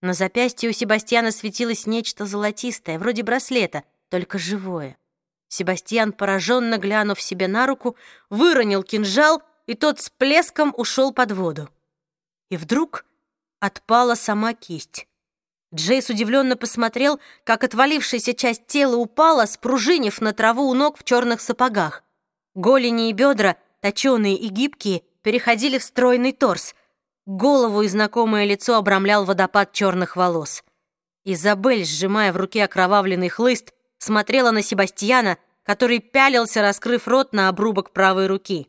На запястье у Себастьяна светилось нечто золотистое, вроде браслета, только живое. Себастьян, пораженно глянув себе на руку, выронил кинжал и тот с плеском ушел под воду. И вдруг отпала сама кисть. Джейс удивленно посмотрел, как отвалившаяся часть тела упала, спружинив на траву у ног в черных сапогах. Голени и бедра, точеные и гибкие, переходили в стройный торс. Голову и знакомое лицо обрамлял водопад черных волос. Изабель, сжимая в руке окровавленный хлыст, смотрела на Себастьяна, который пялился, раскрыв рот на обрубок правой руки.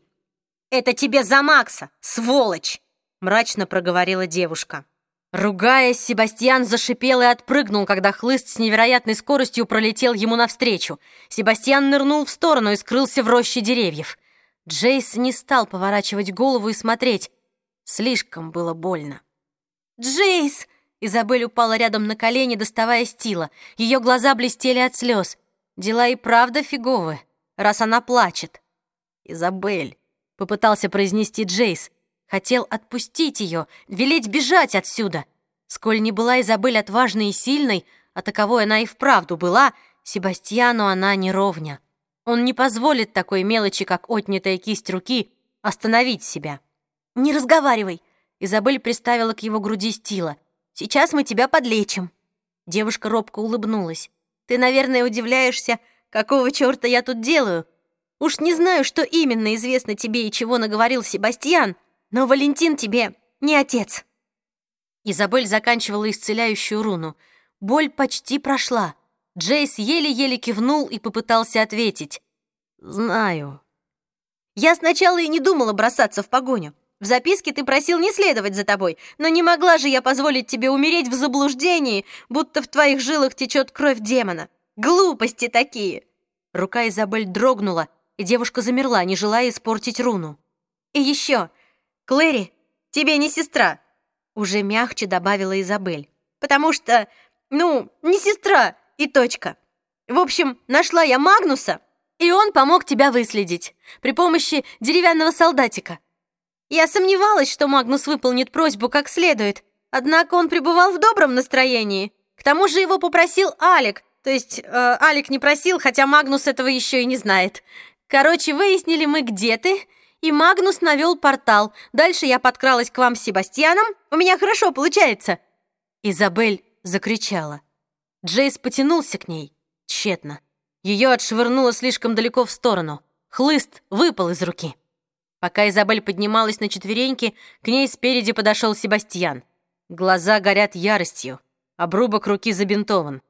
«Это тебе за Макса, сволочь!» — мрачно проговорила девушка. Ругаясь, Себастьян зашипел и отпрыгнул, когда хлыст с невероятной скоростью пролетел ему навстречу. Себастьян нырнул в сторону и скрылся в роще деревьев. Джейс не стал поворачивать голову и смотреть. Слишком было больно. «Джейс!» Изабель упала рядом на колени, доставая стила. Ее глаза блестели от слез. Дела и правда фиговы, раз она плачет. «Изабель!» — попытался произнести Джейс. Хотел отпустить ее, велеть бежать отсюда. Сколь не была Изабель отважной и сильной, а таковой она и вправду была, Себастьяну она не ровня. Он не позволит такой мелочи, как отнятая кисть руки, остановить себя. «Не разговаривай!» Изабель приставила к его груди стила. «Сейчас мы тебя подлечим». Девушка робко улыбнулась. «Ты, наверное, удивляешься, какого черта я тут делаю? Уж не знаю, что именно известно тебе и чего наговорил Себастьян, но Валентин тебе не отец». Изабель заканчивала исцеляющую руну. Боль почти прошла. Джейс еле-еле кивнул и попытался ответить. «Знаю». «Я сначала и не думала бросаться в погоню. В записке ты просил не следовать за тобой, но не могла же я позволить тебе умереть в заблуждении, будто в твоих жилах течет кровь демона. Глупости такие!» Рука Изабель дрогнула, и девушка замерла, не желая испортить руну. «И еще, Клэри, тебе не сестра!» Уже мягче добавила Изабель. «Потому что, ну, не сестра и точка. В общем, нашла я Магнуса, и он помог тебя выследить при помощи деревянного солдатика. Я сомневалась, что Магнус выполнит просьбу как следует, однако он пребывал в добром настроении. К тому же его попросил Алик, то есть э, Алик не просил, хотя Магнус этого еще и не знает. Короче, выяснили мы, где ты, и Магнус навел портал. Дальше я подкралась к вам с Себастьяном. У меня хорошо получается!» Изабель закричала. Джейс потянулся к ней. Тщетно. Ее отшвырнуло слишком далеко в сторону. Хлыст выпал из руки. Пока Изабель поднималась на четвереньки, к ней спереди подошел Себастьян. Глаза горят яростью. Обрубок руки забинтован.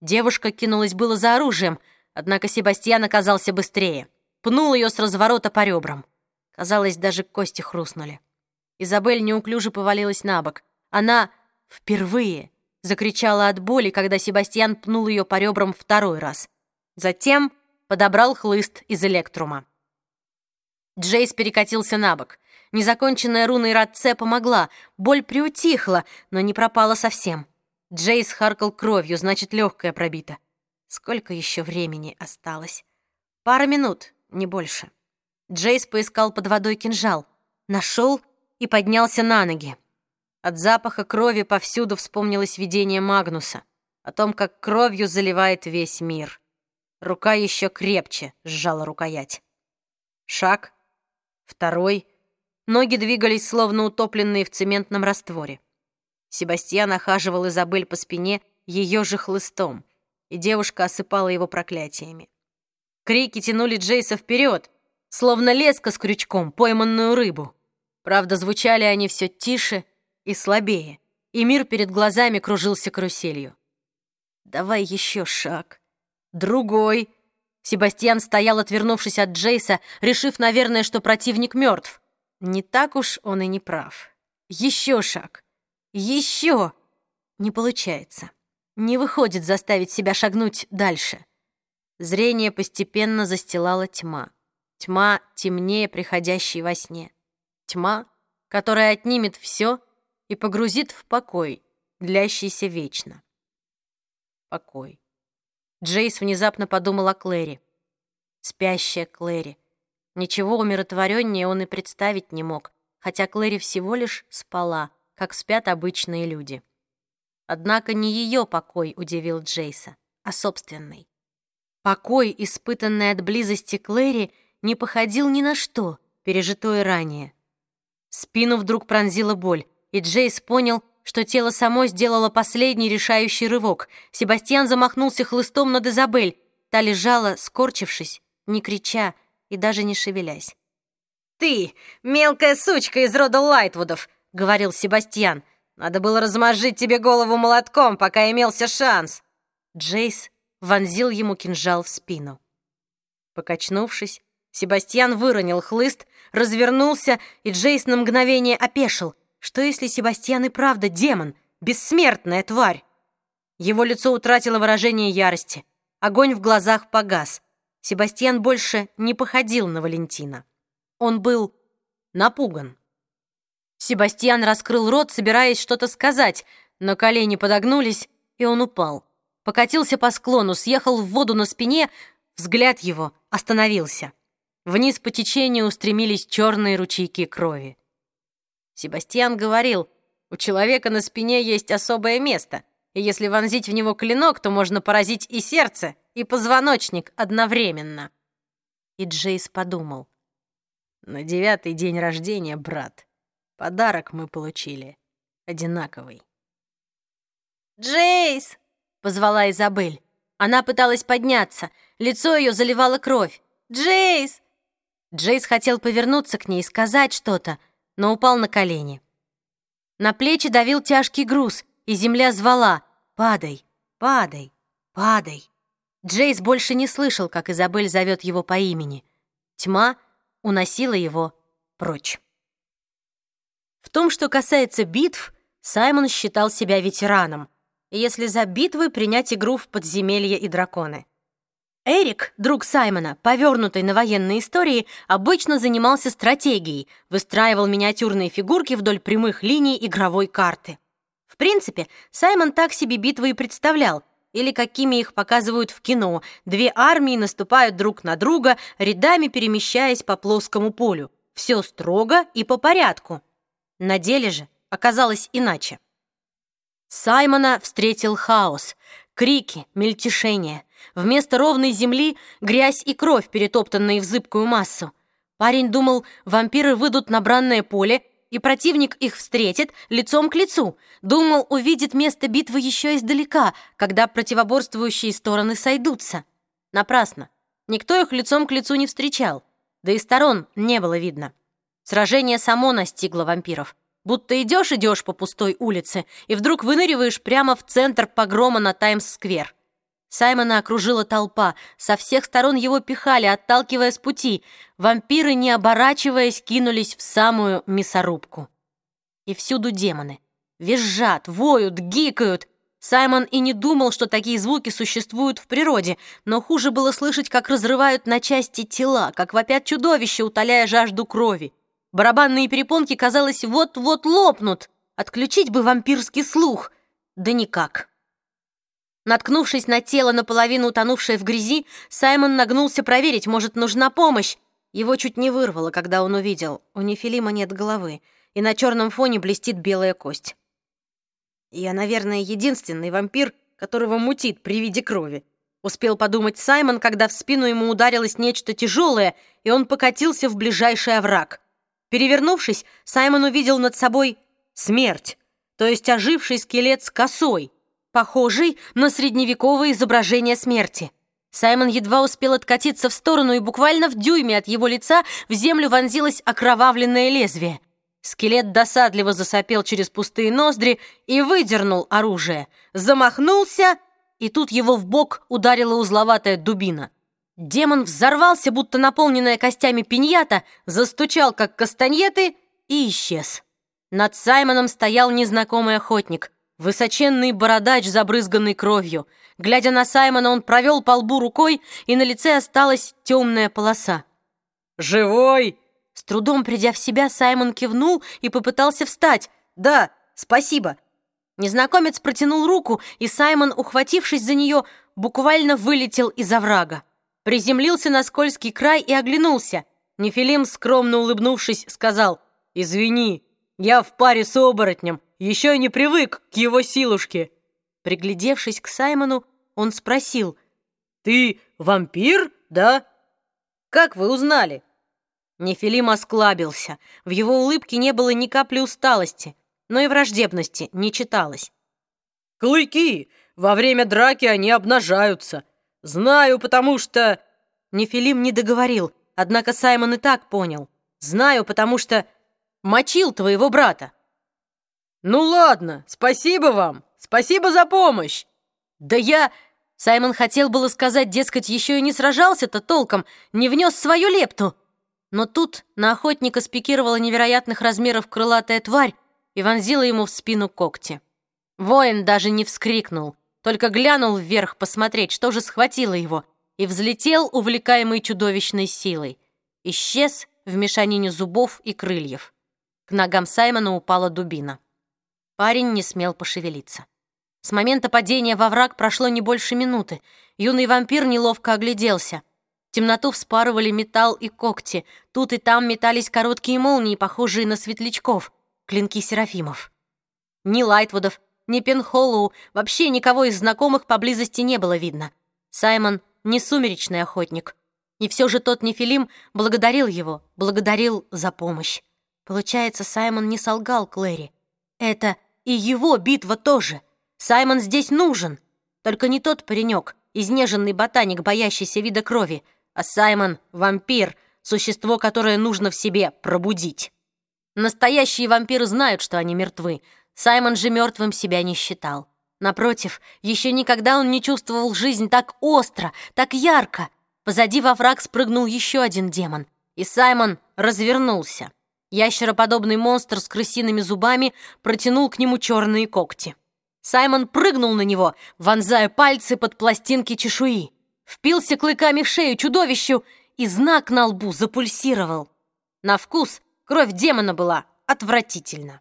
Девушка кинулась было за оружием, однако Себастьян оказался быстрее. Пнул ее с разворота по ребрам. Казалось, даже кости хрустнули. Изабель неуклюже повалилась на бок. Она впервые закричала от боли, когда Себастьян пнул ее по ребрам второй раз. Затем подобрал хлыст из электрума. Джейс перекатился на бок. Незаконченная руна Иратце помогла. Боль приутихла, но не пропала совсем. Джейс харкал кровью, значит, легкая пробита. Сколько еще времени осталось? Пара минут, не больше. Джейс поискал под водой кинжал, нашел и поднялся на ноги. От запаха крови повсюду вспомнилось видение Магнуса о том, как кровью заливает весь мир. Рука еще крепче сжала рукоять. Шаг, второй. Ноги двигались, словно утопленные в цементном растворе. Себастьян охаживал Изабель по спине ее же хлыстом, и девушка осыпала его проклятиями. Крики тянули Джейса вперед, словно леска с крючком, пойманную рыбу. Правда, звучали они все тише и слабее, и мир перед глазами кружился каруселью. «Давай еще шаг. Другой». Себастьян стоял, отвернувшись от Джейса, решив, наверное, что противник мертв. Не так уж он и не прав. Еще шаг. Еще. Не получается. Не выходит заставить себя шагнуть дальше. Зрение постепенно застилала тьма. Тьма темнее приходящей во сне. Тьма, которая отнимет все и погрузит в покой, длящийся вечно. Покой. Джейс внезапно подумал о Клэри. Спящая Клэри. Ничего умиротвореннее он и представить не мог, хотя Клэри всего лишь спала, как спят обычные люди. Однако не ее покой удивил Джейса, а собственный. Покой, испытанный от близости Клэри, не походил ни на что, пережитое ранее. Спину вдруг пронзила боль, и Джейс понял, что тело само сделало последний решающий рывок. Себастьян замахнулся хлыстом над Изабель. Та лежала, скорчившись, не крича и даже не шевелясь. «Ты, мелкая сучка из рода Лайтвудов!» — говорил Себастьян. «Надо было размозжить тебе голову молотком, пока имелся шанс!» Джейс вонзил ему кинжал в спину. Покачнувшись, Себастьян выронил хлыст, развернулся, и Джейс на мгновение опешил. Что если Себастьян и правда демон, бессмертная тварь? Его лицо утратило выражение ярости. Огонь в глазах погас. Себастьян больше не походил на Валентина. Он был напуган. Себастьян раскрыл рот, собираясь что-то сказать, но колени подогнулись, и он упал. Покатился по склону, съехал в воду на спине, взгляд его остановился. Вниз по течению устремились черные ручейки крови. Себастьян говорил, у человека на спине есть особое место, и если вонзить в него клинок, то можно поразить и сердце, и позвоночник одновременно. И Джейс подумал. На девятый день рождения, брат, подарок мы получили одинаковый. «Джейс!» — позвала Изабель. Она пыталась подняться, лицо ее заливало кровь. «Джейс!» Джейс хотел повернуться к ней и сказать что-то, но упал на колени. На плечи давил тяжкий груз, и земля звала «Падай, падай, падай». Джейс больше не слышал, как Изабель зовет его по имени. Тьма уносила его прочь. В том, что касается битв, Саймон считал себя ветераном, если за битвы принять игру в подземелье и драконы. Эрик, друг Саймона, повернутый на военные истории, обычно занимался стратегией, выстраивал миниатюрные фигурки вдоль прямых линий игровой карты. В принципе, Саймон так себе битвы и представлял, или какими их показывают в кино. Две армии наступают друг на друга, рядами перемещаясь по плоскому полю. Все строго и по порядку. На деле же оказалось иначе. Саймона встретил хаос, крики, мельтешение. Вместо ровной земли грязь и кровь, перетоптанные в зыбкую массу. Парень думал, вампиры выйдут на бранное поле, и противник их встретит лицом к лицу. Думал, увидит место битвы еще издалека, когда противоборствующие стороны сойдутся. Напрасно. Никто их лицом к лицу не встречал. Да и сторон не было видно. Сражение само настигло вампиров. Будто идешь-идешь по пустой улице, и вдруг выныриваешь прямо в центр погрома на Таймс-сквер. Саймона окружила толпа, со всех сторон его пихали, отталкивая с пути. Вампиры, не оборачиваясь, кинулись в самую мясорубку. И всюду демоны. Визжат, воют, гикают. Саймон и не думал, что такие звуки существуют в природе, но хуже было слышать, как разрывают на части тела, как вопят чудовища, утоляя жажду крови. Барабанные перепонки, казалось, вот-вот лопнут. Отключить бы вампирский слух. Да никак. Наткнувшись на тело, наполовину утонувшее в грязи, Саймон нагнулся проверить, может, нужна помощь. Его чуть не вырвало, когда он увидел. У Нефилима нет головы, и на черном фоне блестит белая кость. «Я, наверное, единственный вампир, которого мутит при виде крови», успел подумать Саймон, когда в спину ему ударилось нечто тяжелое, и он покатился в ближайший овраг. Перевернувшись, Саймон увидел над собой смерть, то есть оживший скелет с косой — похожий на средневековое изображение смерти. Саймон едва успел откатиться в сторону, и буквально в дюйме от его лица в землю вонзилось окровавленное лезвие. Скелет досадливо засопел через пустые ноздри и выдернул оружие. Замахнулся, и тут его в бок ударила узловатая дубина. Демон взорвался, будто наполненная костями пиньята, застучал, как кастаньеты, и исчез. Над Саймоном стоял незнакомый охотник, высоченный бородач, забрызганный кровью — Глядя на Саймона, он провел по лбу рукой, и на лице осталась темная полоса. «Живой?» С трудом придя в себя, Саймон кивнул и попытался встать. «Да, спасибо». Незнакомец протянул руку, и Саймон, ухватившись за нее, буквально вылетел из оврага. Приземлился на скользкий край и оглянулся. Нефилим, скромно улыбнувшись, сказал, «Извини, я в паре с оборотнем, еще не привык к его силушке». Приглядевшись к Саймону, он спросил, «Ты вампир, да? Как вы узнали?» Нефилим осклабился. В его улыбке не было ни капли усталости, но и враждебности не читалось. «Клыки! Во время драки они обнажаются. Знаю, потому что...» Нефилим не договорил, однако Саймон и так понял. «Знаю, потому что мочил твоего брата». «Ну ладно, спасибо вам!» Спасибо за помощь!» «Да я...» Саймон хотел было сказать, дескать, еще и не сражался-то толком, не внес свою лепту. Но тут на охотника спикировала невероятных размеров крылатая тварь и вонзила ему в спину когти. Воин даже не вскрикнул, только глянул вверх посмотреть, что же схватило его, и взлетел, увлекаемый чудовищной силой. Исчез в мешанине зубов и крыльев. К ногам Саймона упала дубина. Парень не смел пошевелиться. С момента падения во враг прошло не больше минуты. Юный вампир неловко огляделся. темноту вспарывали металл и когти. Тут и там метались короткие молнии, похожие на светлячков, клинки серафимов. Ни Лайтвудов, ни Пенхоллоу, вообще никого из знакомых поблизости не было видно. Саймон не сумеречный охотник. И все же тот Нефилим благодарил его, благодарил за помощь. Получается, Саймон не солгал Клэри. Это и его битва тоже — Саймон здесь нужен. Только не тот паренек, изнеженный ботаник, боящийся вида крови, а Саймон — вампир, существо, которое нужно в себе пробудить. Настоящие вампиры знают, что они мертвы. Саймон же мертвым себя не считал. Напротив, еще никогда он не чувствовал жизнь так остро, так ярко. Позади во враг спрыгнул еще один демон, и Саймон развернулся. Ящероподобный монстр с крысиными зубами протянул к нему черные когти. Саймон прыгнул на него, вонзая пальцы под пластинки чешуи. Впился клыками в шею чудовищу, и знак на лбу запульсировал. На вкус кровь демона была отвратительна.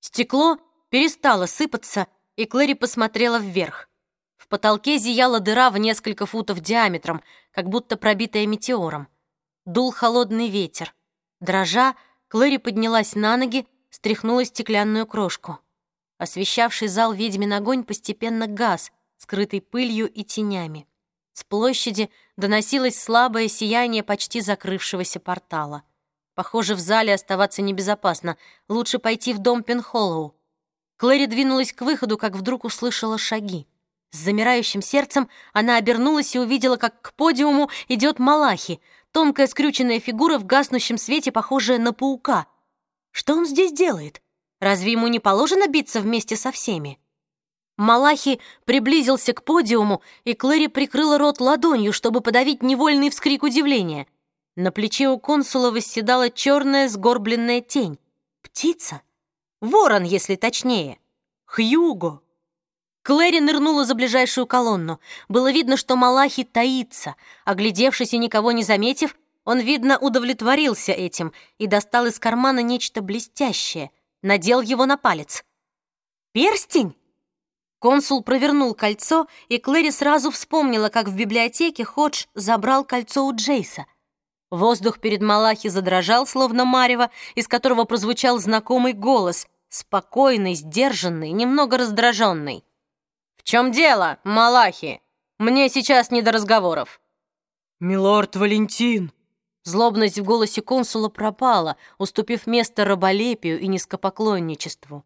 Стекло перестало сыпаться, и Клэри посмотрела вверх. В потолке зияла дыра в несколько футов диаметром, как будто пробитая метеором. Дул холодный ветер. Дрожа, Клэри поднялась на ноги, стряхнула стеклянную крошку. Освещавший зал ведьмин огонь постепенно гас, скрытый пылью и тенями. С площади доносилось слабое сияние почти закрывшегося портала. Похоже, в зале оставаться небезопасно. Лучше пойти в дом Пенхоллоу. Клэри двинулась к выходу, как вдруг услышала шаги. С замирающим сердцем она обернулась и увидела, как к подиуму идет Малахи, тонкая скрюченная фигура в гаснущем свете, похожая на паука. Что он здесь делает? Разве ему не положено биться вместе со всеми? Малахи приблизился к подиуму, и Клэри прикрыла рот ладонью, чтобы подавить невольный вскрик удивления. На плече у консула восседала черная сгорбленная тень. Птица? Ворон, если точнее. Хьюго. Клэри нырнула за ближайшую колонну. Было видно, что Малахи таится. Оглядевшись и никого не заметив, он, видно, удовлетворился этим и достал из кармана нечто блестящее — надел его на палец. «Перстень?» Консул провернул кольцо, и Клэри сразу вспомнила, как в библиотеке Ходж забрал кольцо у Джейса. Воздух перед Малахи задрожал, словно марево, из которого прозвучал знакомый голос, спокойный, сдержанный, немного раздраженный. «В чем дело, Малахи? Мне сейчас не до разговоров». «Милорд Валентин!» Злобность в голосе консула пропала, уступив место раболепию и низкопоклонничеству.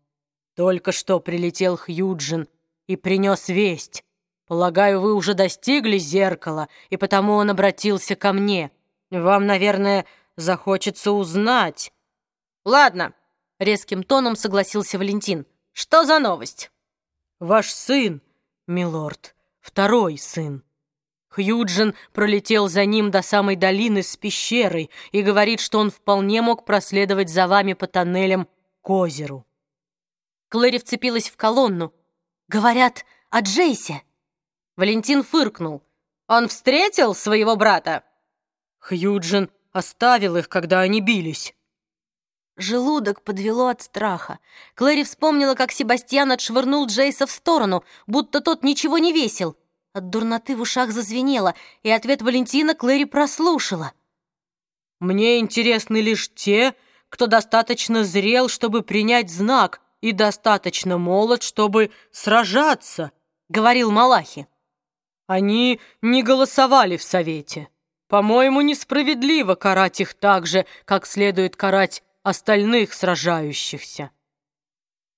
«Только что прилетел Хьюджин и принес весть. Полагаю, вы уже достигли зеркала, и потому он обратился ко мне. Вам, наверное, захочется узнать». «Ладно», — резким тоном согласился Валентин. «Что за новость?» «Ваш сын, милорд, второй сын. Хьюджин пролетел за ним до самой долины с пещерой и говорит, что он вполне мог проследовать за вами по тоннелям к озеру». Клэри вцепилась в колонну. «Говорят о Джейсе». Валентин фыркнул. «Он встретил своего брата?» Хьюджин оставил их, когда они бились. Желудок подвело от страха. Клэри вспомнила, как Себастьян отшвырнул Джейса в сторону, будто тот ничего не весил. От дурноты в ушах зазвенело, и ответ Валентина Клэри прослушала. «Мне интересны лишь те, кто достаточно зрел, чтобы принять знак, и достаточно молод, чтобы сражаться», — говорил Малахи. «Они не голосовали в Совете. По-моему, несправедливо карать их так же, как следует карать остальных сражающихся.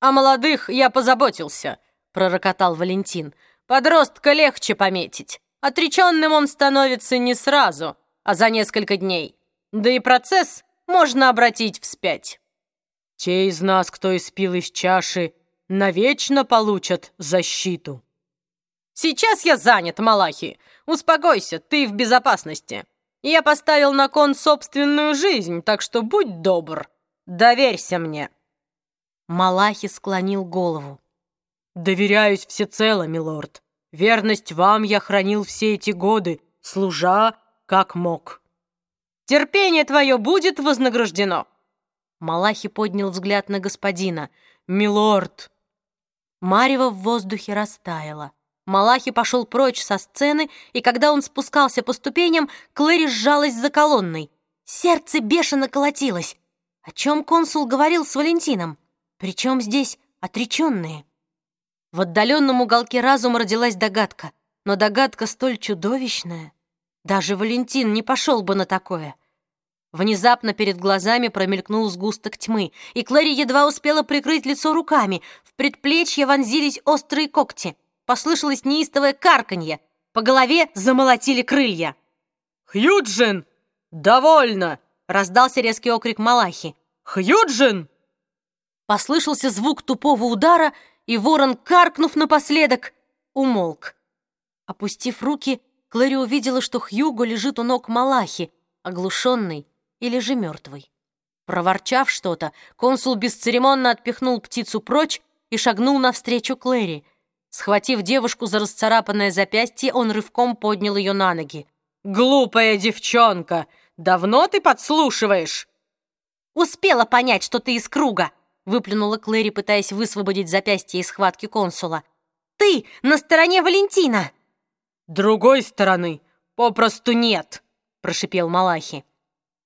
«О молодых я позаботился», — пророкотал Валентин. «Подростка легче пометить. Отреченным он становится не сразу, а за несколько дней. Да и процесс можно обратить вспять». «Те из нас, кто испил из чаши, навечно получат защиту». «Сейчас я занят, Малахи. Успокойся, ты в безопасности. Я поставил на кон собственную жизнь, так что будь добр». Доверься мне!» Малахи склонил голову. «Доверяюсь всецело, милорд. Верность вам я хранил все эти годы, служа как мог». «Терпение твое будет вознаграждено!» Малахи поднял взгляд на господина. «Милорд!» Марева в воздухе растаяла. Малахи пошел прочь со сцены, и когда он спускался по ступеням, Клэри сжалась за колонной. Сердце бешено колотилось. О чем консул говорил с Валентином? Причем здесь отреченные? В отдаленном уголке разума родилась догадка, но догадка столь чудовищная. Даже Валентин не пошел бы на такое. Внезапно перед глазами промелькнул сгусток тьмы, и Клэри едва успела прикрыть лицо руками. В предплечье вонзились острые когти. Послышалось неистовое карканье. По голове замолотили крылья. «Хьюджин! Довольно!» Раздался резкий окрик Малахи. «Хьюджин!» Послышался звук тупого удара, и ворон, каркнув напоследок, умолк. Опустив руки, Клэри увидела, что Хьюго лежит у ног Малахи, оглушенный или же мертвый. Проворчав что-то, консул бесцеремонно отпихнул птицу прочь и шагнул навстречу Клэри. Схватив девушку за расцарапанное запястье, он рывком поднял ее на ноги. «Глупая девчонка! Давно ты подслушиваешь?» «Успела понять, что ты из круга!» выплюнула Клэри, пытаясь высвободить запястье из схватки консула. «Ты на стороне Валентина!» «Другой стороны попросту нет!» прошипел Малахи.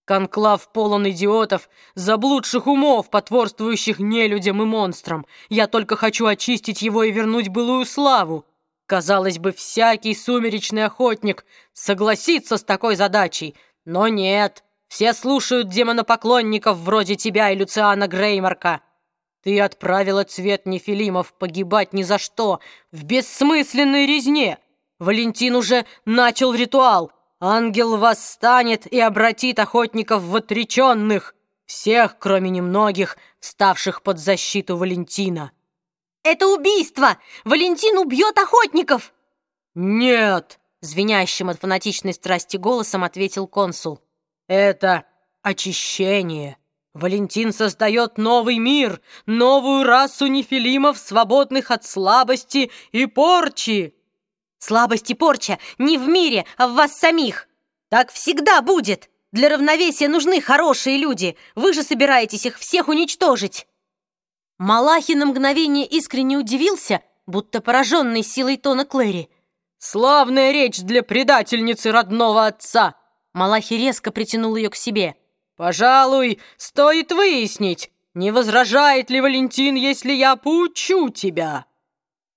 «Конклав полон идиотов, заблудших умов, потворствующих нелюдям и монстрам. Я только хочу очистить его и вернуть былую славу. Казалось бы, всякий сумеречный охотник согласится с такой задачей, но нет, все слушают демонопоклонников вроде тебя и Люциана Греймарка. Ты отправила цвет Нефилимов погибать ни за что, в бессмысленной резне. Валентин уже начал ритуал. Ангел восстанет и обратит охотников в отреченных, всех, кроме немногих, ставших под защиту Валентина. «Это убийство! Валентин убьет охотников!» «Нет!» Звенящим от фанатичной страсти голосом ответил консул. «Это очищение. Валентин создает новый мир, новую расу нефилимов, свободных от слабости и порчи». «Слабость и порча не в мире, а в вас самих. Так всегда будет. Для равновесия нужны хорошие люди. Вы же собираетесь их всех уничтожить». Малахи на мгновение искренне удивился, будто пораженный силой тона Клэри. Славная речь для предательницы родного отца!» Малахи резко притянул ее к себе. «Пожалуй, стоит выяснить, не возражает ли Валентин, если я поучу тебя?»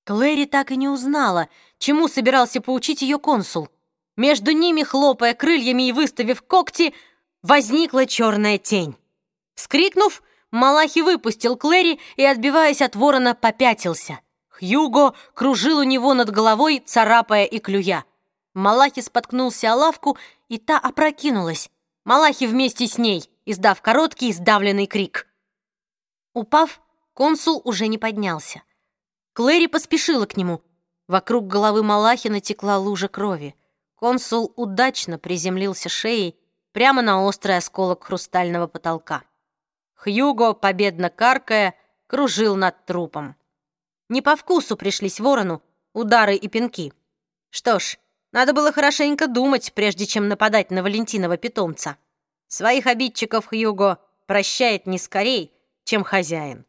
Клэри так и не узнала, чему собирался поучить ее консул. Между ними, хлопая крыльями и выставив когти, возникла черная тень. Вскрикнув, Малахи выпустил Клэри и, отбиваясь от ворона, попятился. Хьюго кружил у него над головой, царапая и клюя. Малахи споткнулся о лавку, и та опрокинулась. Малахи вместе с ней, издав короткий сдавленный крик. Упав, консул уже не поднялся. Клэри поспешила к нему. Вокруг головы Малахи натекла лужа крови. Консул удачно приземлился шеей прямо на острый осколок хрустального потолка. Хьюго, победно каркая, кружил над трупом. Не по вкусу пришлись ворону удары и пинки. Что ж, надо было хорошенько думать, прежде чем нападать на Валентинова питомца. Своих обидчиков Хьюго прощает не скорей, чем хозяин.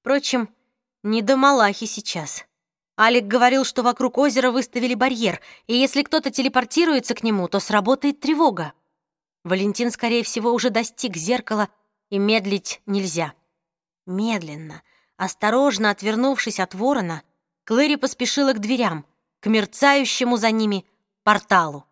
Впрочем, не до Малахи сейчас. Алик говорил, что вокруг озера выставили барьер, и если кто-то телепортируется к нему, то сработает тревога. Валентин, скорее всего, уже достиг зеркала, и медлить нельзя. Медленно, осторожно отвернувшись от ворона, Клэри поспешила к дверям, к мерцающему за ними порталу.